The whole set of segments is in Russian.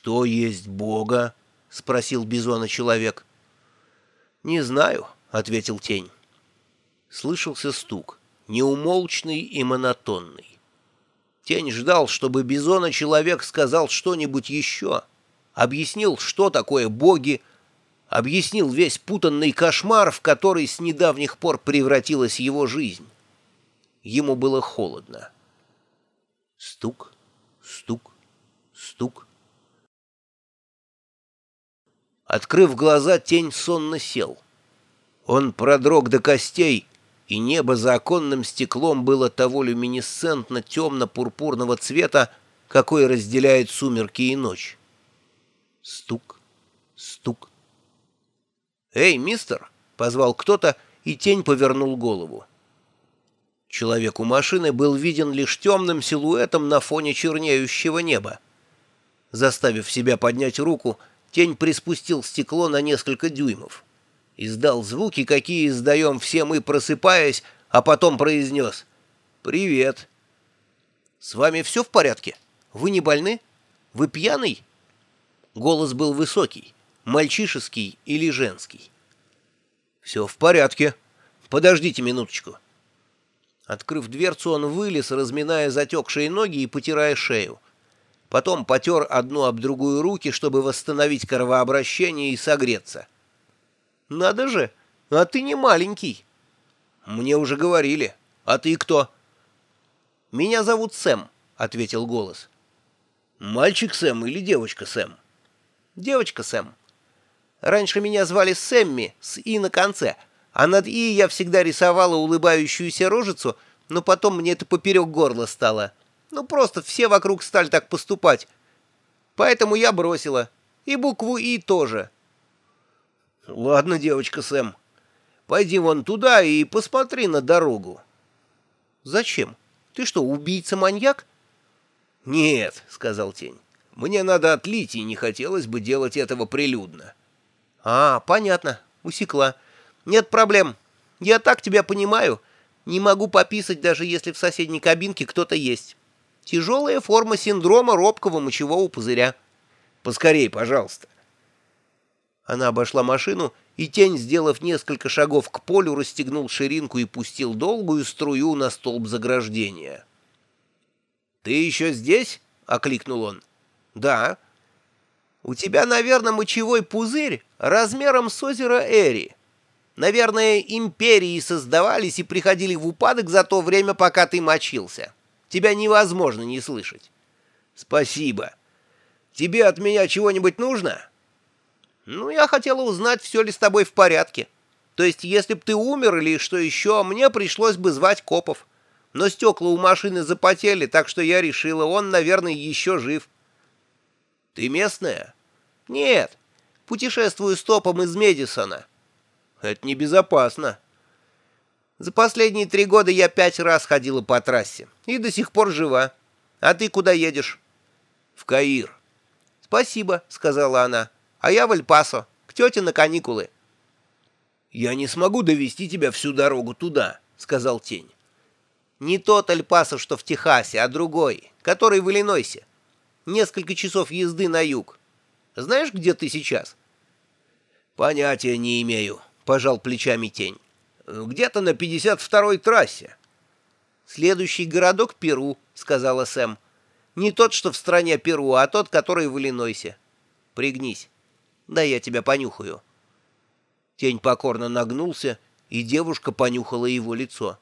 «Что есть Бога?» — спросил Бизона человек. «Не знаю», — ответил тень. Слышался стук, неумолчный и монотонный. Тень ждал, чтобы Бизона человек сказал что-нибудь еще, объяснил, что такое боги, объяснил весь путанный кошмар, в который с недавних пор превратилась его жизнь. Ему было холодно. Стук, стук, стук. Открыв глаза, тень сонно сел. Он продрог до костей, и небо за оконным стеклом было того люминесцентно темно-пурпурного цвета, какой разделяет сумерки и ночь. Стук, стук. «Эй, мистер!» — позвал кто-то, и тень повернул голову. Человек у машины был виден лишь темным силуэтом на фоне чернеющего неба. Заставив себя поднять руку, Тень приспустил стекло на несколько дюймов. Издал звуки, какие издаем все мы, просыпаясь, а потом произнес «Привет». «С вами все в порядке? Вы не больны? Вы пьяный?» Голос был высокий, мальчишеский или женский. «Все в порядке. Подождите минуточку». Открыв дверцу, он вылез, разминая затекшие ноги и потирая шею потом потер одну об другую руки, чтобы восстановить кровообращение и согреться. «Надо же! А ты не маленький!» «Мне уже говорили. А ты кто?» «Меня зовут Сэм», — ответил голос. «Мальчик Сэм или девочка Сэм?» «Девочка Сэм. Раньше меня звали Сэмми с «и» на конце, а над «и» я всегда рисовала улыбающуюся рожицу, но потом мне это поперек горла стало». Ну, просто все вокруг стали так поступать. Поэтому я бросила. И букву «И» тоже. Ладно, девочка Сэм, пойди вон туда и посмотри на дорогу. Зачем? Ты что, убийца-маньяк? Нет, сказал тень. Мне надо отлить, и не хотелось бы делать этого прилюдно. А, понятно, усекла. Нет проблем. Я так тебя понимаю. Не могу пописать, даже если в соседней кабинке кто-то есть. Тяжелая форма синдрома робкого мочевого пузыря. Поскорей, пожалуйста. Она обошла машину, и тень, сделав несколько шагов к полю, расстегнул ширинку и пустил долгую струю на столб заграждения. «Ты еще здесь?» — окликнул он. «Да». «У тебя, наверное, мочевой пузырь размером с озеро Эри. Наверное, империи создавались и приходили в упадок за то время, пока ты мочился». Тебя невозможно не слышать. Спасибо. Тебе от меня чего-нибудь нужно? Ну, я хотела узнать, все ли с тобой в порядке. То есть, если б ты умер или что еще, мне пришлось бы звать копов. Но стекла у машины запотели, так что я решила, он, наверное, еще жив. Ты местная? Нет. Путешествую стопом из Медисона. Это небезопасно. За последние три года я пять раз ходила по трассе и до сих пор жива. А ты куда едешь? В Каир. Спасибо, сказала она. А я в Эль-Пасо, к тете на каникулы. Я не смогу довести тебя всю дорогу туда, сказал тень. Не тот Эль-Пасо, что в Техасе, а другой, который в Иллинойсе. Несколько часов езды на юг. Знаешь, где ты сейчас? Понятия не имею, пожал плечами тень где-то на 52-й трассе. «Следующий городок Перу», — сказала Сэм. «Не тот, что в стране Перу, а тот, который в Иллинойсе. Пригнись. Да я тебя понюхаю». Тень покорно нагнулся, и девушка понюхала его лицо.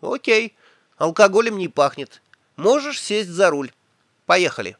«Окей, алкоголем не пахнет. Можешь сесть за руль. Поехали».